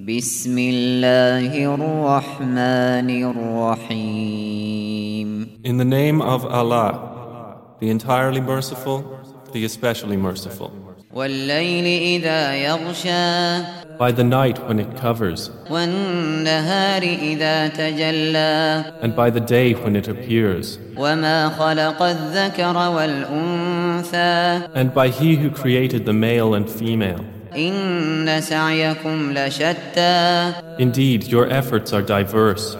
بسم الله الرحمن الرحيم In the name of Allah, the entirely merciful, the especially merciful. والليل إذا يغشى By the night when it covers, والنهار إذا تجلى and by the day when it appears, وما خلق الذكر والأنثى and by He who created the male and female. Indeed, your efforts are diverse.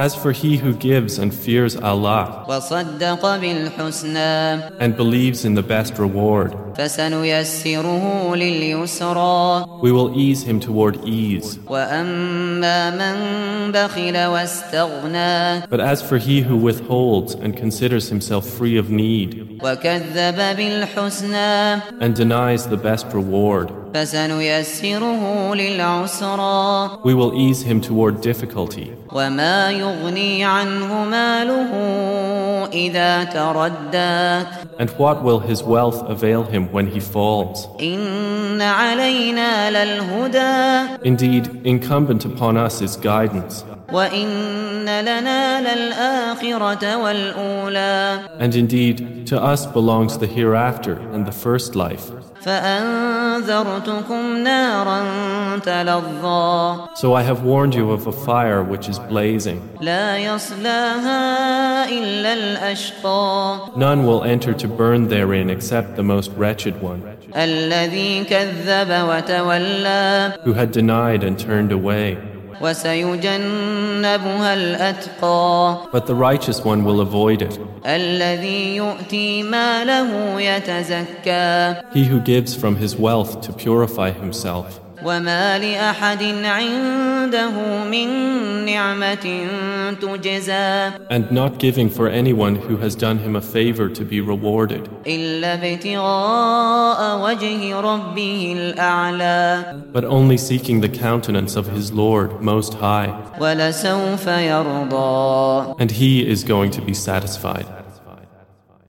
As for he who gives and fears Allah and believes in the best reward, we will ease him toward ease. But as for he who withholds and considers himself free of need and denies the best reward, فسنيسره للعسرى we will ease him toward difficulty. وما يغني عنه ماله إذا تردى And what will his wealth avail him when he falls? إن علينا للهدى Indeed, incumbent upon us is guidance, وإن لنا للآخرة والأولى and indeed, to us belongs the hereafter and the first life. So I have warned you of a fire which is blazing. None will enter to burn therein except the most wretched one who had denied and turned away. وسيجنبها الأتقى But the righteous one will avoid it, الذي يؤتي ماله يتزكى he who gives from his wealth to purify himself. وما لأحد عنده من نعمة تجزى And not giving for anyone who has done him a favor to be rewarded, إلا ابتغاء وجه ربه الأعلى but only seeking the countenance of his Lord Most High, ولسوف يرضى and he is going to be satisfied.